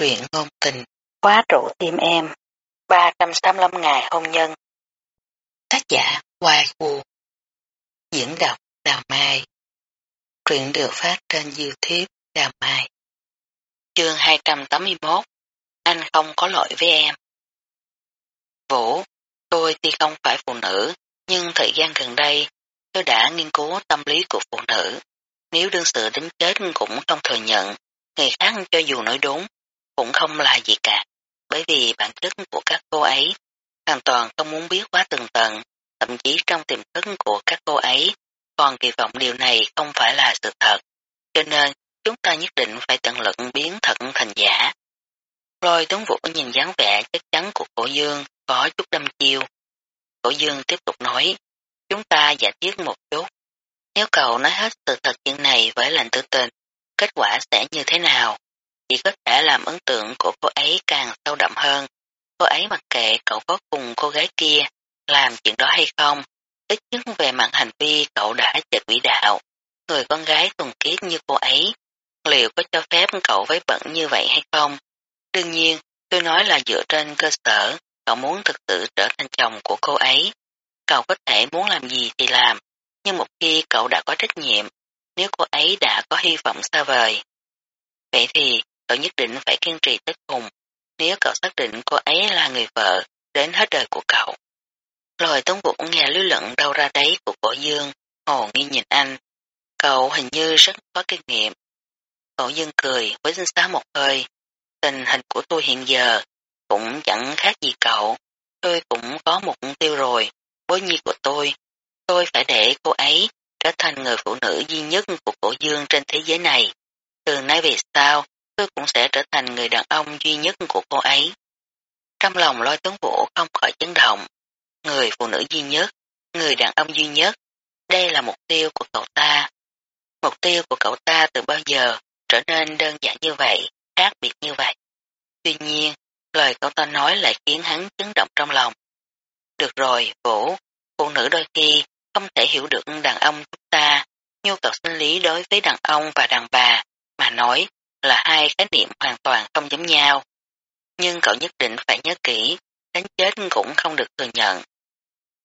Truyện ngôn tình, khóa trụ tim em, 385 ngày hôn nhân. Tác giả Hoài Vũ Diễn đọc Đào Mai Truyện được phát trên Youtube Đào Mai Chương 281 Anh không có lỗi với em Vũ, tôi tuy không phải phụ nữ, nhưng thời gian gần đây tôi đã nghiên cứu tâm lý của phụ nữ. Nếu đương sự đến chết cũng không thừa nhận, người khác cho dù nói đúng cũng không là gì cả, bởi vì bản chất của các cô ấy hoàn toàn không muốn biết quá từng tầng, thậm chí trong tiềm thức của các cô ấy còn kỳ vọng điều này không phải là sự thật, cho nên chúng ta nhất định phải tận lực biến thật thành giả. Lôi tuấn vũ nhìn dáng vẻ chắc chắn của cổ dương có chút đâm chiêu. Cổ dương tiếp tục nói, chúng ta giả thiết một chút. Nếu cậu nói hết sự thật chuyện này với lành tử tình, kết quả sẽ như thế nào? Chỉ có thể làm ấn tượng của cô ấy càng sâu đậm hơn. Cô ấy mặc kệ cậu có cùng cô gái kia làm chuyện đó hay không, ít nhất về mặt hành vi cậu đã chật quỹ đạo. Người con gái thuần khiết như cô ấy, liệu có cho phép cậu với bận như vậy hay không? Đương nhiên, tôi nói là dựa trên cơ sở, cậu muốn thực sự trở thành chồng của cô ấy. Cậu có thể muốn làm gì thì làm, nhưng một khi cậu đã có trách nhiệm, nếu cô ấy đã có hy vọng xa vời. Vậy thì, cậu nhất định phải kiên trì tới cùng, nếu cậu xác định cô ấy là người vợ đến hết đời của cậu. Lời Tống Vũ nghe lưu luận đâu ra đấy của cổ dương, hồ nghi nhìn anh. Cậu hình như rất có kinh nghiệm. Cổ dương cười với dinh xá một hơi. Tình hình của tôi hiện giờ cũng chẳng khác gì cậu. Tôi cũng có một mục tiêu rồi, bối nhi của tôi. Tôi phải để cô ấy trở thành người phụ nữ duy nhất của cổ dương trên thế giới này. Từ nay về sau, tôi cũng sẽ trở thành người đàn ông duy nhất của cô ấy. Trong lòng lôi tuấn vũ không khỏi chấn động. Người phụ nữ duy nhất, người đàn ông duy nhất, đây là mục tiêu của cậu ta. Mục tiêu của cậu ta từ bao giờ trở nên đơn giản như vậy, khác biệt như vậy. Tuy nhiên, lời cậu ta nói lại khiến hắn chấn động trong lòng. Được rồi, Vũ, phụ nữ đôi khi không thể hiểu được đàn ông chúng ta, nhu cầu sinh lý đối với đàn ông và đàn bà, mà nói là hai khái niệm hoàn toàn không giống nhau. Nhưng cậu nhất định phải nhớ kỹ, đánh chết cũng không được thừa nhận.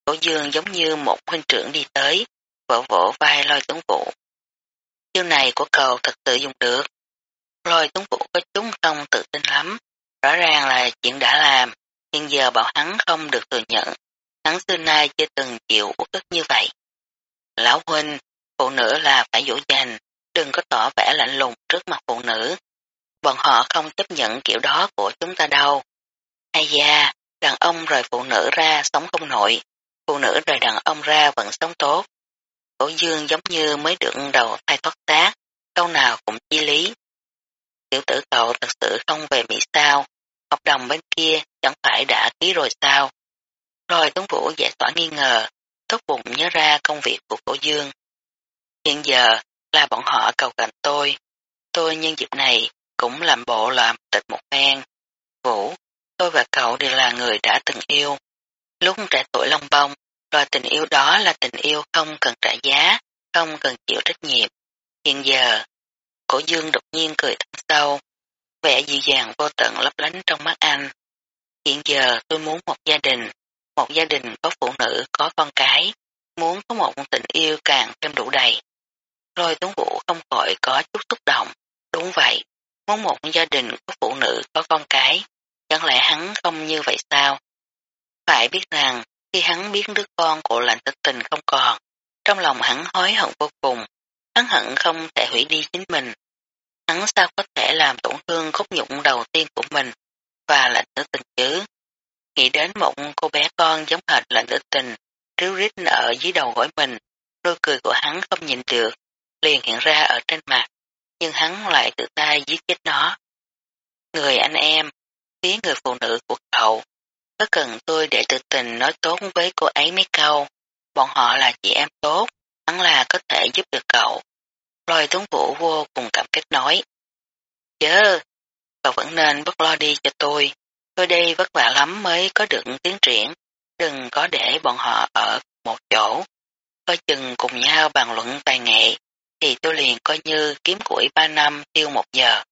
Cổ dương giống như một huynh trưởng đi tới, vỗ vỗ vai lôi tuấn vũ. Chiêu này của cậu thật sự dùng được. Lôi tuấn vũ có chúng không tự tin lắm, rõ ràng là chuyện đã làm, nhưng giờ bảo hắn không được thừa nhận. Hắn xưa nay chưa từng chịu uất ức như vậy. Lão huynh, phụ nữ là phải dỗ dành, đừng có tỏ vẻ lạnh lùng trước mặt phụ nữ. Bọn họ không chấp nhận kiểu đó của chúng ta đâu. Ai da, đàn ông rời phụ nữ ra sống không nổi, phụ nữ rời đàn ông ra vẫn sống tốt. Cổ dương giống như mới được đầu thai thoát tác, câu nào cũng chi lý. Tiểu tử cậu thật sự không về Mỹ sao, hợp đồng bên kia chẳng phải đã ký rồi sao. Rồi Tuấn Vũ giải tỏa nghi ngờ, tốt bụng nhớ ra công việc của cổ dương. Hiện giờ, là bọn họ cầu cạnh tôi. Tôi nhân dịp này cũng làm bộ làm tịch một phen. Vũ, tôi và cậu đều là người đã từng yêu. Lúc trẻ tuổi long bông, loại tình yêu đó là tình yêu không cần trả giá, không cần chịu trách nhiệm. Hiện giờ, cổ dương đột nhiên cười thật sâu, vẻ dịu dàng vô tận lấp lánh trong mắt anh. Hiện giờ tôi muốn một gia đình, một gia đình có phụ nữ, có con cái, muốn có một tình yêu càng thêm đủ đầy. Lôi tuấn vũ không khỏi có chút xúc động. Đúng vậy, muốn một gia đình có phụ nữ có con cái, chẳng lẽ hắn không như vậy sao? Phải biết rằng, khi hắn biết đứa con của lạnh tịch tình không còn, trong lòng hắn hối hận vô cùng, hắn hận không thể hủy đi chính mình. Hắn sao có thể làm tổn thương khúc nhụng đầu tiên của mình và lạnh tử tình chứ? Nghĩ đến một cô bé con giống hệt lạnh tử tình, ríu rít ở dưới đầu gối mình, đôi cười của hắn không nhìn được, liền hiện ra ở trên mặt, nhưng hắn lại tự tay giết chết nó. Người anh em, phía người phụ nữ của cậu, có cần tôi để tự tình nói tốt với cô ấy mấy câu, bọn họ là chị em tốt, hắn là có thể giúp được cậu. Lôi tuấn vũ vô cùng cảm kích nói. Chớ, cậu vẫn nên bất lo đi cho tôi, tôi đây vất vả lắm mới có được tiến triển, đừng có để bọn họ ở một chỗ, coi chừng cùng nhau bàn luận tài nghệ, thì tôi liền coi như kiếm củi ba năm tiêu một giờ.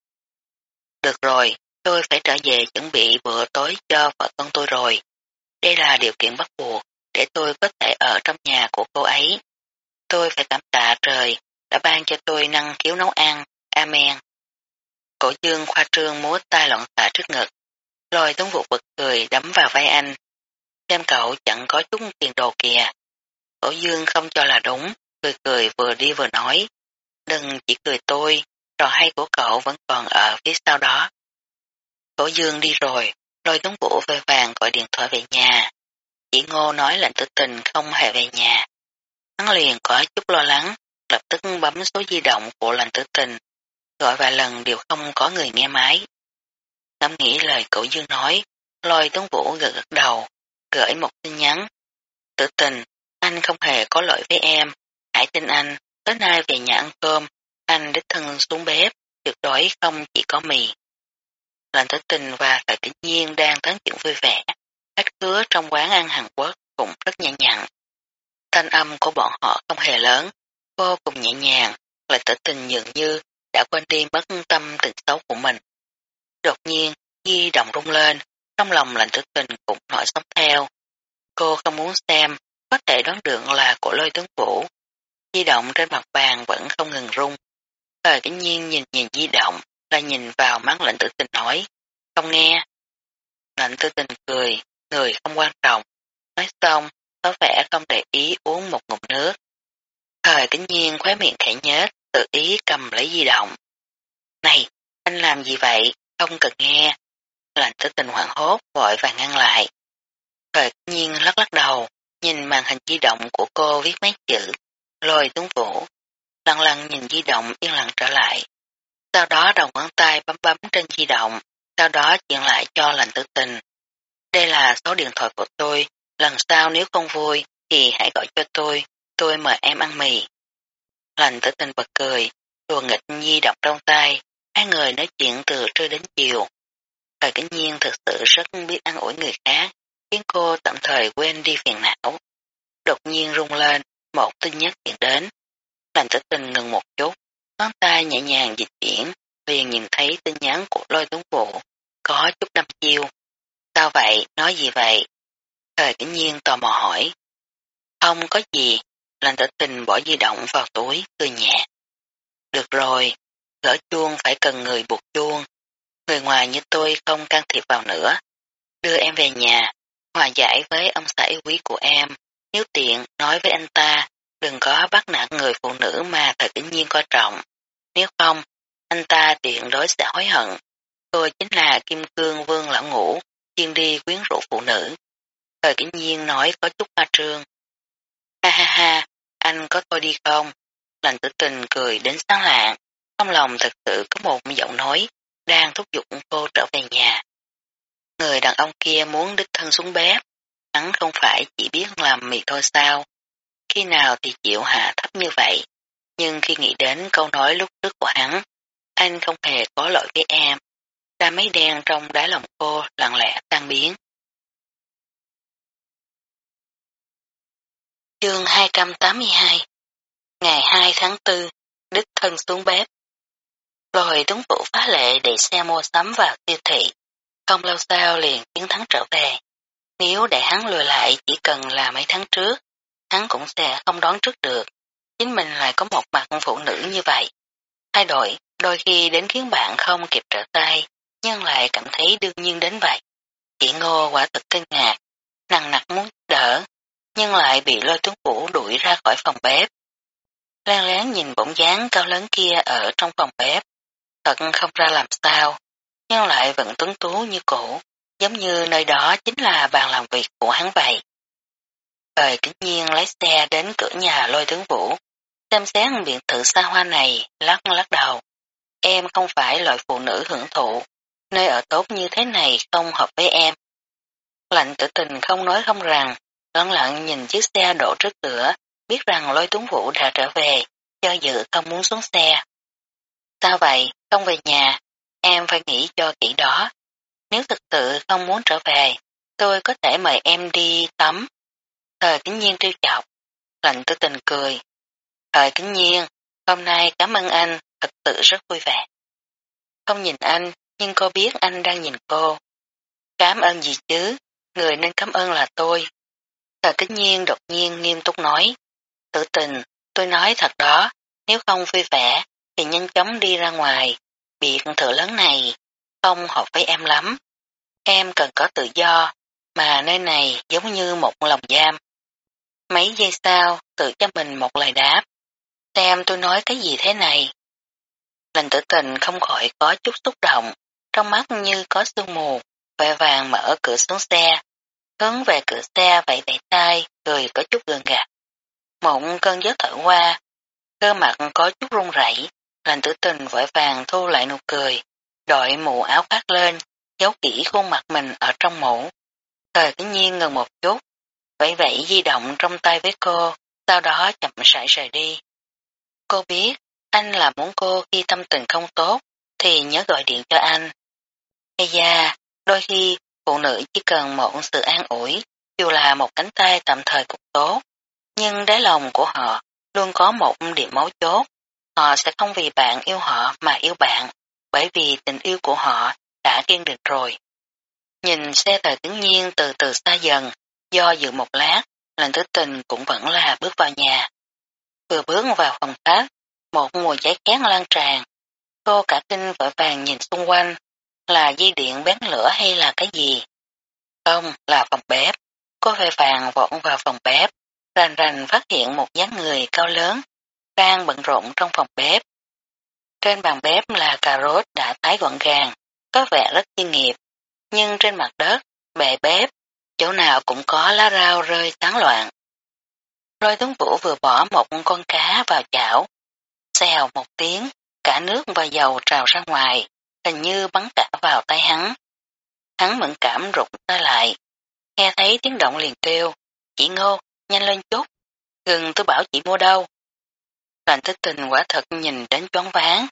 Được rồi, tôi phải trở về chuẩn bị bữa tối cho vợ con tôi rồi. Đây là điều kiện bắt buộc để tôi có thể ở trong nhà của cô ấy. Tôi phải cảm tạ trời đã ban cho tôi năng khiếu nấu ăn. Amen. Cổ dương khoa trương múa tay loạn xạ trước ngực. Lôi tuấn vụ bực cười đấm vào vai anh. Xem cậu chẳng có chút tiền đồ kìa. Cổ dương không cho là đúng, cười cười vừa đi vừa nói. Đừng chỉ cười tôi, trò hay của cậu vẫn còn ở phía sau đó. Cổ dương đi rồi, lôi tuấn vũ về vàng gọi điện thoại về nhà. Chỉ ngô nói lệnh tự tình không hề về nhà. Hắn liền có chút lo lắng, lập tức bấm số di động của lệnh tử tình. Gọi vài lần đều không có người nghe máy. Ngắm nghĩ lời cổ dương nói, lôi tuấn vũ gật gật đầu, gửi một tin nhắn. Tử tình, anh không hề có lỗi với em, Hải tin anh, tối nay về nhà ăn cơm, anh đích thân xuống bếp, tuyệt đối không chỉ có mì. Lệnh tử tình và thời tự nhiên đang tán chuyện vui vẻ, khách khứa trong quán ăn Hàn Quốc cũng rất nhẹ nhàng. Thanh âm của bọn họ không hề lớn, vô cùng nhẹ nhàng, lại tử tình dường như đã quên đi mất tâm tình xấu của mình. Đột nhiên, di động rung lên, trong lòng lạnh tử tình cũng nổi sóng theo. Cô không muốn xem, có thể đoán được là của lôi tướng vũ. Di động trên mặt bàn vẫn không ngừng rung. Thời cái nhiên nhìn nhìn di động, là nhìn vào mắt lạnh tử tình nói, không nghe. Lạnh tử tình cười, người không quan trọng. Nói xong, có vẻ không để ý uống một ngụm nước. Thời kính nhiên khóe miệng khẽ nhết, tự ý cầm lấy di động. Này, anh làm gì vậy? Không cần nghe. Lạnh tử tình hoảng hốt, vội và ngăn lại. Thời kính nhiên lắc lắc đầu, nhìn màn hình di động của cô viết mấy chữ, lôi tướng vũ. Lặng lặng nhìn di động yên lặng trở lại. Sau đó đầu ngón tay bấm bấm trên di động, sau đó chuyển lại cho lành tử tình. Đây là số điện thoại của tôi, lần sau nếu không vui thì hãy gọi cho tôi, tôi mời em ăn mì. Lành tử tình bật cười, đùa nghịch di động trong tay, hai người nói chuyện từ trưa đến chiều. Thời kính nhiên thực sự rất biết ăn ủi người khác, khiến cô tạm thời quên đi phiền não. Đột nhiên rung lên, một tin nhắn hiện đến. Lành tử tình ngừng một chút, ngón tay nhẹ nhàng dịch chuyển, liền nhìn thấy tin nhắn của lôi tuấn vụ, có chút đâm chiêu. Sao vậy, nói gì vậy? Thời cảnh nhiên tò mò hỏi. Không có gì, lành tử tình bỏ di động vào túi, cười nhẹ. Được rồi, gỡ chuông phải cần người buộc chuông. Người ngoài như tôi không can thiệp vào nữa. Đưa em về nhà, hòa giải với ông xã yêu quý của em. Nếu tiện, nói với anh ta, đừng có bắt nạt người phụ nữ mà thời kính nhiên coi trọng. Nếu không, anh ta tiện đối sẽ hối hận. Tôi chính là Kim Cương Vương Lão Ngũ, chuyên đi quyến rũ phụ nữ. Thời kính nhiên nói có chút hoa trương. Ha ha ha, anh có tôi đi không? Lành tử tình cười đến sáng lạng, trong lòng thật sự có một giọng nói đang thúc giục cô trở về nhà. Người đàn ông kia muốn đích thân xuống bếp, hắn không phải chỉ biết làm mì thôi sao. Khi nào thì chịu hạ thấp như vậy, nhưng khi nghĩ đến câu nói lúc trước của hắn, anh không hề có lỗi với em. Ra mấy đen trong đáy lòng cô lặng lẽ tan biến. Chương 282 Ngày 2 tháng 4, Đích thân xuống bếp. Rồi đúng vụ phá lệ để xe mua sắm vào siêu thị. Không lâu sau liền chiến thắng trở về. Nếu để hắn lừa lại chỉ cần là mấy tháng trước, hắn cũng sẽ không đoán trước được. Chính mình lại có một mặt phụ nữ như vậy. Thay đổi, đôi khi đến khiến bạn không kịp trở tay, nhưng lại cảm thấy đương nhiên đến vậy. Chị Ngô quả thật kinh ngạc, nặng nặc muốn đỡ, nhưng lại bị lôi tuấn vũ đuổi ra khỏi phòng bếp. Lan lén nhìn bỗng dáng cao lớn kia ở trong phòng bếp, thật không ra làm sao, nhưng lại vẫn tuấn tú như cũ, giống như nơi đó chính là bàn làm việc của hắn vậy. Thời kính nhiên lấy xe đến cửa nhà lôi tướng vũ, xem xét biện thự xa hoa này, lắc lắc đầu. Em không phải loại phụ nữ hưởng thụ, nơi ở tốt như thế này không hợp với em. Lạnh tử tình không nói không rằng, lặng lặng nhìn chiếc xe đổ trước cửa, biết rằng lôi tuấn vũ đã trở về, cho dự không muốn xuống xe. Sao vậy, không về nhà, em phải nghĩ cho kỹ đó. Nếu thực sự không muốn trở về, tôi có thể mời em đi tắm. Thời kính nhiên trêu chọc, lạnh tư tình cười. Thời kính nhiên, hôm nay cảm ơn anh, thật sự rất vui vẻ. Không nhìn anh, nhưng cô biết anh đang nhìn cô. Cảm ơn gì chứ, người nên cảm ơn là tôi. Thời kính nhiên đột nhiên nghiêm túc nói. Tử tình, tôi nói thật đó, nếu không vui vẻ, thì nhanh chóng đi ra ngoài. Biệt thự lớn này, không hợp với em lắm. Em cần có tự do, mà nơi này giống như một lòng giam. Mấy giây sau, tự cho mình một lời đáp. Xem tôi nói cái gì thế này. Lành tử tình không khỏi có chút xúc động, trong mắt như có sương mù, vội vàng mở cửa xuống xe, hướng về cửa xe vẫy vẫy tay, cười có chút gần gạt. Mộng cơn gió thở qua, cơ mặt có chút run rẩy, lành tử tình vội vàng thu lại nụ cười, đội mũ áo khoác lên, giấu kỹ khuôn mặt mình ở trong mũ. Thời tự nhiên ngừng một chút, vẫy vẫy di động trong tay với cô, sau đó chậm rãi rời đi. Cô biết, anh là muốn cô khi tâm tình không tốt, thì nhớ gọi điện cho anh. Hay da, đôi khi phụ nữ chỉ cần một sự an ủi, dù là một cánh tay tạm thời cũng tốt, nhưng đáy lòng của họ luôn có một điểm mấu chốt. Họ sẽ không vì bạn yêu họ mà yêu bạn, bởi vì tình yêu của họ đã kiên định rồi. Nhìn xe thời tự nhiên từ từ xa dần, do dự một lát, lần thứ tình cũng vẫn là bước vào nhà. Vừa bước vào phòng khách, một mùi cháy khét lan tràn. Cô cả kinh vội vàng nhìn xung quanh, là dây điện bén lửa hay là cái gì? Không, là phòng bếp. Cô vội vàng vọng vào phòng bếp, rành rành phát hiện một dáng người cao lớn, đang bận rộn trong phòng bếp. Trên bàn bếp là cà rốt thái gọn gàng, có vẻ rất chuyên nghiệp, nhưng trên mặt đất, bề bếp, chỗ nào cũng có lá rau rơi tán loạn. Lôi tuấn vũ vừa bỏ một con cá vào chảo, xèo một tiếng, cả nước và dầu trào ra ngoài, hình như bắn cả vào tay hắn. Hắn mẫn cảm rụt tay lại, nghe thấy tiếng động liền kêu, chị ngô, nhanh lên chút, gừng tôi bảo chị mua đâu. Lành tích tình quả thật nhìn đến choáng váng.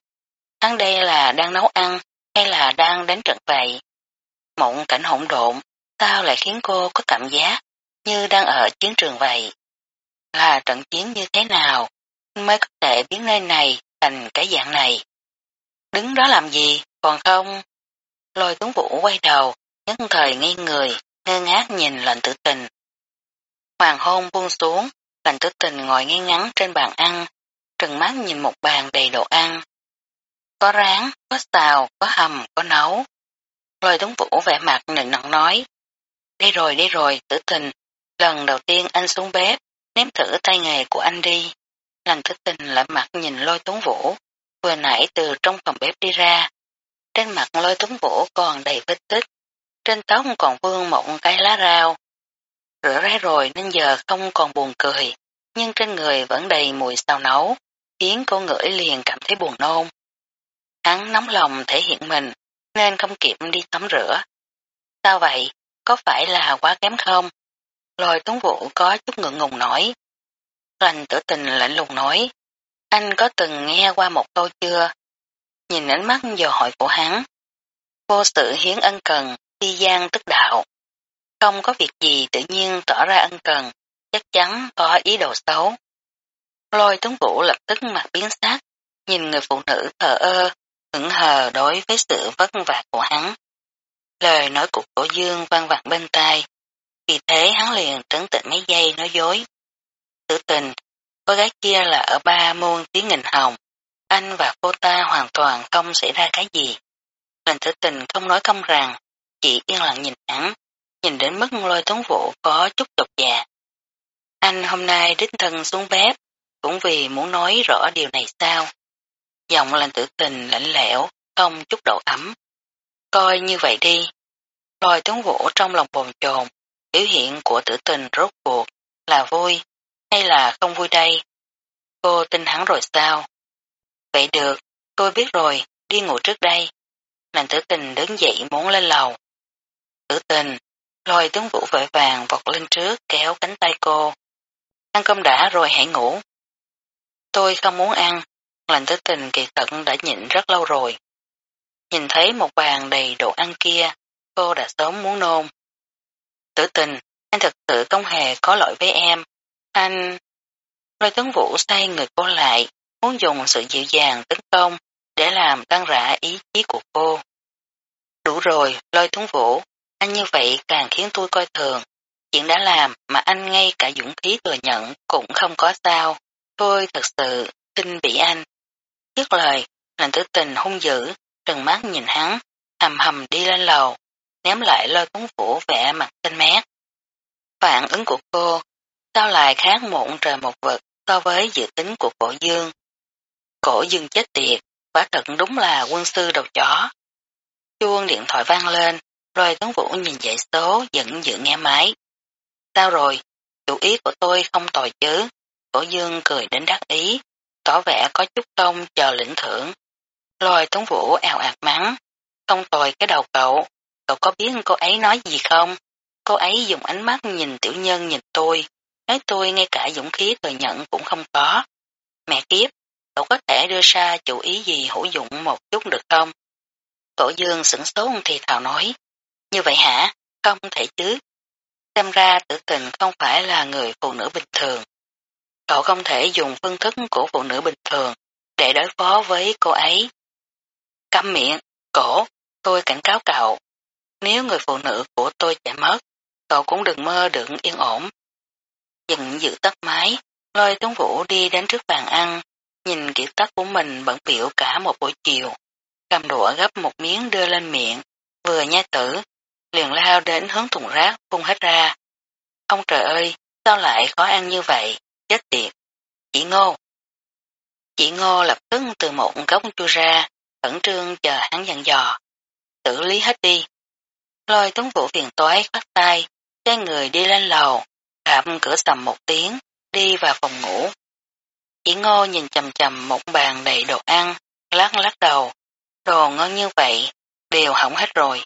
Hắn đây là đang nấu ăn hay là đang đánh trận vậy? Mộng cảnh hỗn độn, sao lại khiến cô có cảm giác như đang ở chiến trường vậy? Là trận chiến như thế nào mới có thể biến nơi này thành cái dạng này? Đứng đó làm gì, còn không? Lôi tuấn vũ quay đầu, nhất thời ngây người, ngơ ngác nhìn lệnh tử tình. Hoàng hôn buông xuống, lệnh tử tình ngồi ngay ngắn trên bàn ăn, trừng mắt nhìn một bàn đầy đồ ăn. Có rán, có xào, có hầm, có nấu. Lôi tuấn vũ vẻ mặt nịnh nặng nói. đi rồi, đi rồi, tử tình, lần đầu tiên anh xuống bếp, nếm thử tay nghề của anh đi. Lần Tử tình lại mặt nhìn lôi tuấn vũ, vừa nãy từ trong phòng bếp đi ra. Trên mặt lôi tuấn vũ còn đầy vết tích, trên tóc còn vương một cái lá rau. Rửa ráy rồi nên giờ không còn buồn cười, nhưng trên người vẫn đầy mùi xào nấu, khiến cô ngửi liền cảm thấy buồn nôn. Hắn nóng lòng thể hiện mình, nên không kịp đi tắm rửa. Sao vậy? Có phải là quá kém không? Lôi tuấn vũ có chút ngượng ngùng nói. Lành tử tình lạnh lùng nói. Anh có từng nghe qua một câu chưa? Nhìn ánh mắt dò hỏi của hắn. Vô sự hiến ân cần, đi gian tức đạo. Không có việc gì tự nhiên tỏ ra ân cần, chắc chắn có ý đồ xấu. Lôi tuấn vũ lập tức mặt biến sắc, nhìn người phụ nữ thờ ơ, hững hờ đối với sự vất vả của hắn. Lời nói của cổ dương vang vẳng bên tai, vì thế hắn liền trấn tĩnh mấy giây nói dối. Tử tình, cô gái kia là ở ba môn tiếng nghìn hồng, anh và cô ta hoàn toàn không xảy ra cái gì. Lần tử tình không nói không rằng, chỉ yên lặng nhìn hắn, nhìn đến mức lôi tuấn vũ có chút chột dạ. Anh hôm nay đích thân xuống bếp, cũng vì muốn nói rõ điều này sao. Giọng lành tử tình lạnh lẽo, không chút độ ấm. Coi như vậy đi. Lôi tuấn vũ trong lòng bồn chồn, biểu hiện của tử tình rốt cuộc là vui hay là không vui đây? Cô tin hắn rồi sao? Vậy được, tôi biết rồi, đi ngủ trước đây. Lành tử tình đứng dậy muốn lên lầu. Tử tình, lôi tướng vũ vội vàng vọt lên trước kéo cánh tay cô. Ăn cơm đã rồi hãy ngủ. Tôi không muốn ăn, lành tử tình kỳ tận đã nhịn rất lâu rồi. Nhìn thấy một bàn đầy đồ ăn kia, cô đã sớm muốn nôn. Tử tình, anh thật sự không hề có lỗi với em. Anh... Lôi tướng vũ say người cô lại, muốn dùng sự dịu dàng tấn công để làm tăng rã ý chí của cô. đủ rồi, lôi tuấn vũ, anh như vậy càng khiến tôi coi thường. Chuyện đã làm mà anh ngay cả dũng khí thừa nhận cũng không có sao. Tôi thật sự tin bị anh. Dứt lời, lành tử tình hung dữ, trừng mắt nhìn hắn, hầm hầm đi lên lầu, ném lại lôi tuấn vũ vẽ mặt xanh mét. Phản ứng của cô, sao lại khác một trời một vật so với dự tính của cổ dương. Cổ dương chết tiệt, quả thật đúng là quân sư đầu chó. Chuông điện thoại vang lên, lôi tuấn vũ nhìn dãy số dẫn dự nghe máy. Sao rồi? Chủ ý của tôi không tồi chứ. Cổ dương cười đến đắc ý, tỏ vẻ có chút công chờ lĩnh thưởng. Lôi tuấn vũ ào ạt mắng. Không tồi cái đầu cậu, cậu có biết cô ấy nói gì không? Cô ấy dùng ánh mắt nhìn tiểu nhân nhìn tôi, nói tôi ngay cả dũng khí thừa nhận cũng không có. Mẹ kiếp, cậu có thể đưa ra chủ ý gì hữu dụng một chút được không? Cổ dương sửng sốt thì thào nói, như vậy hả? Không thể chứ. Xem ra tử tình không phải là người phụ nữ bình thường. Cậu không thể dùng phương thức của phụ nữ bình thường để đối phó với cô ấy. Câm miệng, cổ, tôi cảnh cáo cậu. Nếu người phụ nữ của tôi chạy mất, cậu cũng đừng mơ được yên ổn. Dừng giữ tắt máy, lôi tuấn vũ đi đến trước bàn ăn, nhìn kiểu tắt của mình bận biểu cả một buổi chiều. Cầm đũa gấp một miếng đưa lên miệng, vừa nhai tử, liền lao đến hướng thùng rác phun hết ra. Ông trời ơi, sao lại khó ăn như vậy, chết tiệt. Chị Ngô. Chị Ngô lập tức từ một góc chui ra, khẩn trương chờ hắn dặn dò. Xử lý hết đi. Lôi tuấn vũ phiền toái khoát tay, cho người đi lên lầu, hạm cửa sầm một tiếng, đi vào phòng ngủ. Chị Ngô nhìn chầm chầm một bàn đầy đồ ăn, lắc lắc đầu. Đồ ngon như vậy, đều hỏng hết rồi.